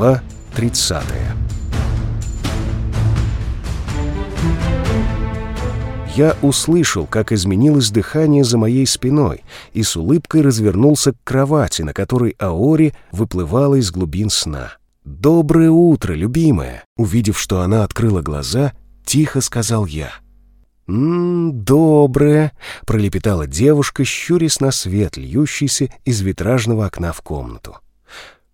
Глава 30 Я услышал, как изменилось дыхание за моей спиной, и с улыбкой развернулся к кровати, на которой Аори выплывала из глубин сна. «Доброе утро, любимая!» Увидев, что она открыла глаза, тихо сказал я. «М-м, доброе!» — пролепетала девушка, щурясь на свет, льющийся из витражного окна в комнату.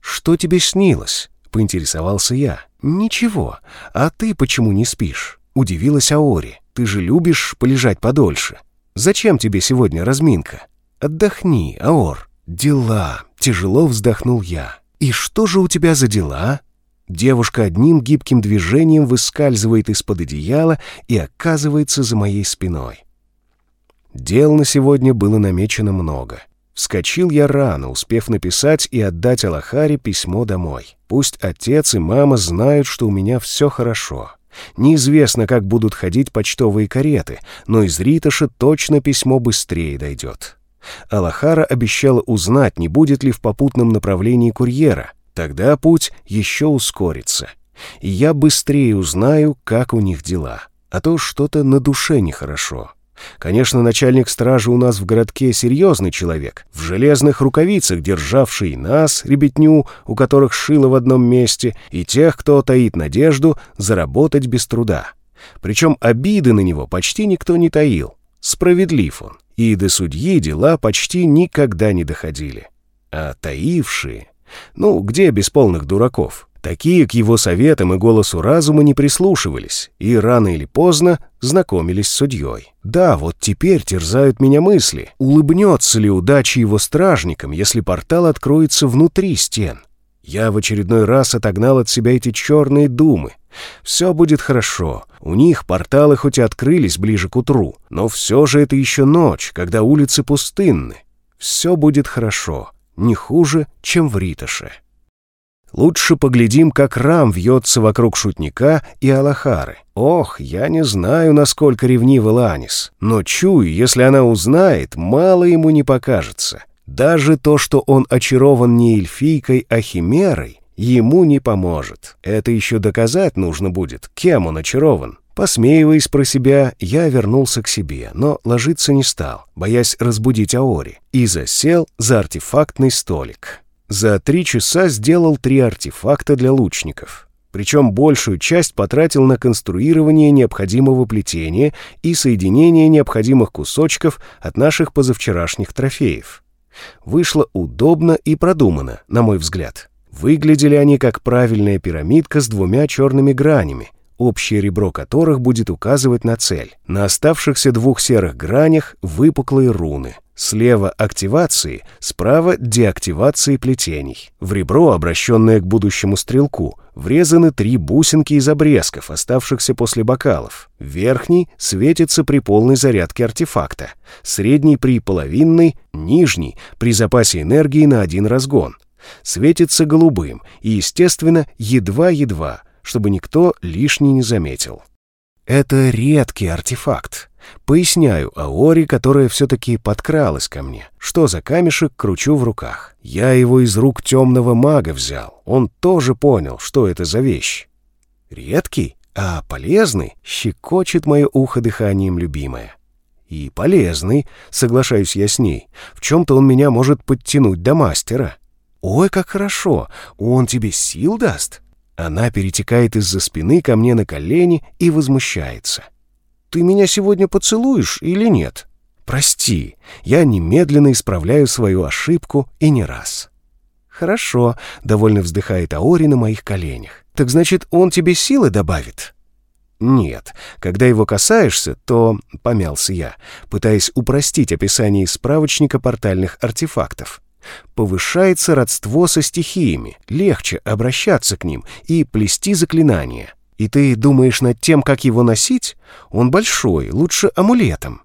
«Что тебе снилось?» — поинтересовался я. «Ничего. А ты почему не спишь?» — удивилась Аори. «Ты же любишь полежать подольше. Зачем тебе сегодня разминка? Отдохни, Аор». «Дела!» — тяжело вздохнул я. «И что же у тебя за дела?» Девушка одним гибким движением выскальзывает из-под одеяла и оказывается за моей спиной. Дел на сегодня было намечено много. Вскочил я рано, успев написать и отдать Алахаре письмо домой. Пусть отец и мама знают, что у меня все хорошо. Неизвестно, как будут ходить почтовые кареты, но из Риташа точно письмо быстрее дойдет. Алахара обещала узнать, не будет ли в попутном направлении курьера. Тогда путь еще ускорится. И я быстрее узнаю, как у них дела. А то что-то на душе нехорошо. Конечно, начальник стражи у нас в городке серьезный человек, в железных рукавицах державший нас, ребятню, у которых шило в одном месте, и тех, кто таит надежду заработать без труда. Причем обиды на него почти никто не таил. Справедлив он и до судьи дела почти никогда не доходили. А таившие... Ну, где без полных дураков? Такие к его советам и голосу разума не прислушивались и рано или поздно знакомились с судьей. Да, вот теперь терзают меня мысли, улыбнется ли удача его стражникам, если портал откроется внутри стен. Я в очередной раз отогнал от себя эти черные думы. Все будет хорошо. У них порталы хоть и открылись ближе к утру, но все же это еще ночь, когда улицы пустынны. Все будет хорошо, не хуже, чем в Риташе. Лучше поглядим, как Рам вьется вокруг шутника и Алахары. Ох, я не знаю, насколько ревнива Ланис, но чую, если она узнает, мало ему не покажется. Даже то, что он очарован не эльфийкой, а химерой, ему не поможет. Это еще доказать нужно будет, кем он очарован. Посмеиваясь про себя, я вернулся к себе, но ложиться не стал, боясь разбудить Аори, и засел за артефактный столик. За три часа сделал три артефакта для лучников. Причем большую часть потратил на конструирование необходимого плетения и соединение необходимых кусочков от наших позавчерашних трофеев. Вышло удобно и продумано, на мой взгляд. Выглядели они как правильная пирамидка с двумя черными гранями, общее ребро которых будет указывать на цель. На оставшихся двух серых гранях выпуклые руны. Слева активации, справа деактивации плетений. В ребро, обращенное к будущему стрелку, врезаны три бусинки из обрезков, оставшихся после бокалов. Верхний светится при полной зарядке артефакта, средний при половинной, нижний при запасе энергии на один разгон. Светится голубым и, естественно, едва-едва, чтобы никто лишний не заметил. Это редкий артефакт. Поясняю Аори, которая все-таки подкралась ко мне. Что за камешек кручу в руках? Я его из рук темного мага взял. Он тоже понял, что это за вещь. Редкий, а полезный, щекочет мое ухо дыханием любимое. И полезный, соглашаюсь я с ней. В чем-то он меня может подтянуть до мастера. Ой, как хорошо, он тебе сил даст? Она перетекает из-за спины ко мне на колени и возмущается. «Ты меня сегодня поцелуешь или нет?» «Прости, я немедленно исправляю свою ошибку и не раз». «Хорошо», — довольно вздыхает Аори на моих коленях. «Так значит, он тебе силы добавит?» «Нет, когда его касаешься, то...» — помялся я, пытаясь упростить описание из справочника портальных артефактов повышается родство со стихиями, легче обращаться к ним и плести заклинания. И ты думаешь над тем, как его носить? Он большой, лучше амулетом.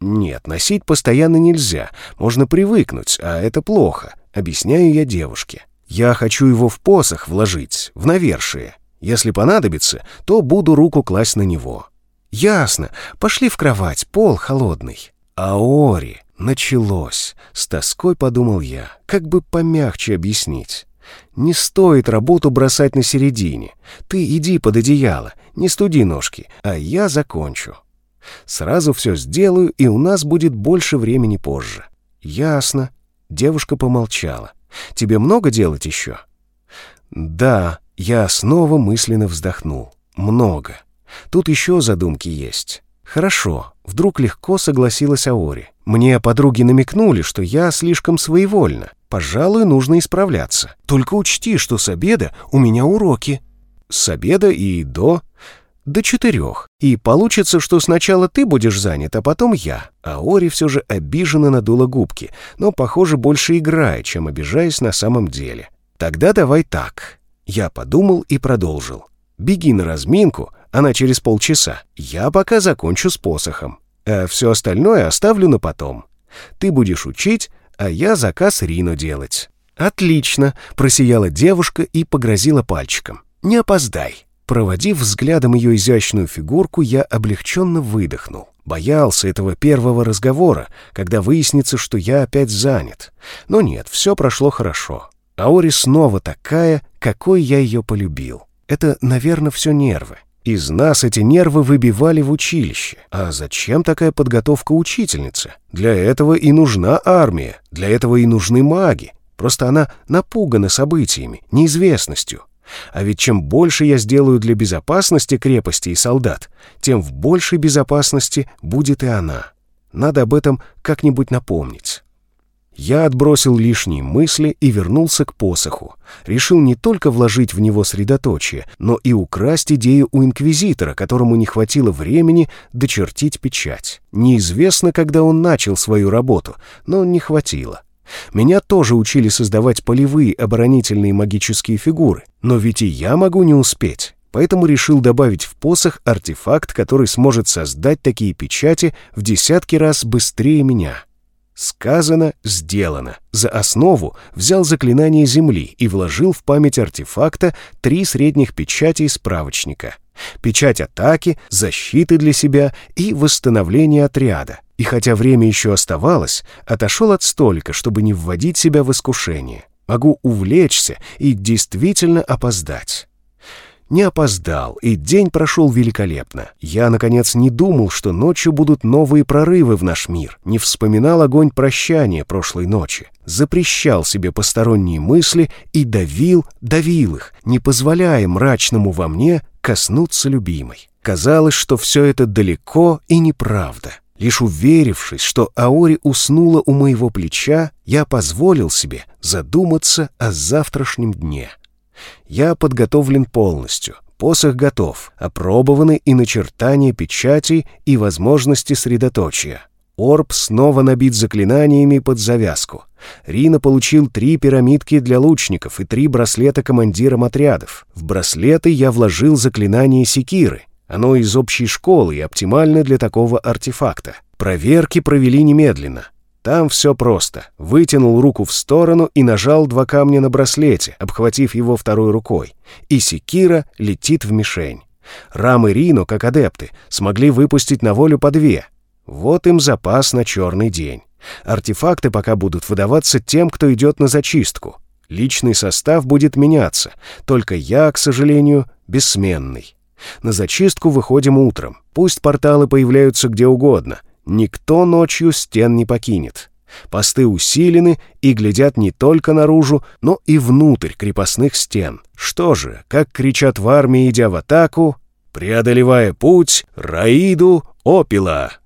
Нет, носить постоянно нельзя, можно привыкнуть, а это плохо, объясняю я девушке. Я хочу его в посох вложить, в навершие. Если понадобится, то буду руку класть на него. Ясно, пошли в кровать, пол холодный. Аори, Началось. С тоской подумал я. Как бы помягче объяснить. Не стоит работу бросать на середине. Ты иди под одеяло, не студи ножки, а я закончу. Сразу все сделаю, и у нас будет больше времени позже. Ясно. Девушка помолчала. Тебе много делать еще? Да, я снова мысленно вздохнул. Много. Тут еще задумки есть. Хорошо, вдруг легко согласилась Аори. Мне подруги намекнули, что я слишком своевольна. Пожалуй, нужно исправляться. Только учти, что с обеда у меня уроки. С обеда и до? До четырех. И получится, что сначала ты будешь занят, а потом я. Аори все же обиженно надула губки, но, похоже, больше играя, чем обижаясь на самом деле. Тогда давай так. Я подумал и продолжил. Беги на разминку, она через полчаса. Я пока закончу с посохом. А все остальное оставлю на потом. Ты будешь учить, а я заказ Рино делать». «Отлично!» — просияла девушка и погрозила пальчиком. «Не опоздай!» Проводив взглядом ее изящную фигурку, я облегченно выдохнул. Боялся этого первого разговора, когда выяснится, что я опять занят. Но нет, все прошло хорошо. Аори снова такая, какой я ее полюбил. Это, наверное, все нервы. Из нас эти нервы выбивали в училище. А зачем такая подготовка учительницы? Для этого и нужна армия, для этого и нужны маги. Просто она напугана событиями, неизвестностью. А ведь чем больше я сделаю для безопасности крепости и солдат, тем в большей безопасности будет и она. Надо об этом как-нибудь напомнить. Я отбросил лишние мысли и вернулся к посоху. Решил не только вложить в него средоточие, но и украсть идею у инквизитора, которому не хватило времени дочертить печать. Неизвестно, когда он начал свою работу, но не хватило. Меня тоже учили создавать полевые оборонительные магические фигуры, но ведь и я могу не успеть. Поэтому решил добавить в посох артефакт, который сможет создать такие печати в десятки раз быстрее меня. Сказано, сделано. За основу взял заклинание земли и вложил в память артефакта три средних печати справочника. Печать атаки, защиты для себя и восстановления отряда. И хотя время еще оставалось, отошел от столика, чтобы не вводить себя в искушение. Могу увлечься и действительно опоздать. Не опоздал, и день прошел великолепно. Я, наконец, не думал, что ночью будут новые прорывы в наш мир, не вспоминал огонь прощания прошлой ночи, запрещал себе посторонние мысли и давил, давил их, не позволяя мрачному во мне коснуться любимой. Казалось, что все это далеко и неправда. Лишь уверившись, что Аори уснула у моего плеча, я позволил себе задуматься о завтрашнем дне. Я подготовлен полностью. Посох готов, опробованы и начертания печатей, и возможности средоточия. Орб снова набит заклинаниями под завязку. Рина получил три пирамидки для лучников и три браслета командирам отрядов. В браслеты я вложил заклинание секиры. Оно из общей школы и оптимально для такого артефакта. Проверки провели немедленно. Там все просто. Вытянул руку в сторону и нажал два камня на браслете, обхватив его второй рукой. И секира летит в мишень. Рам и Рино, как адепты, смогли выпустить на волю по две. Вот им запас на черный день. Артефакты пока будут выдаваться тем, кто идет на зачистку. Личный состав будет меняться, только я, к сожалению, бессменный. На зачистку выходим утром. Пусть порталы появляются где угодно — Никто ночью стен не покинет. Посты усилены и глядят не только наружу, но и внутрь крепостных стен. Что же, как кричат в армии, идя в атаку, преодолевая путь, Раиду Опила.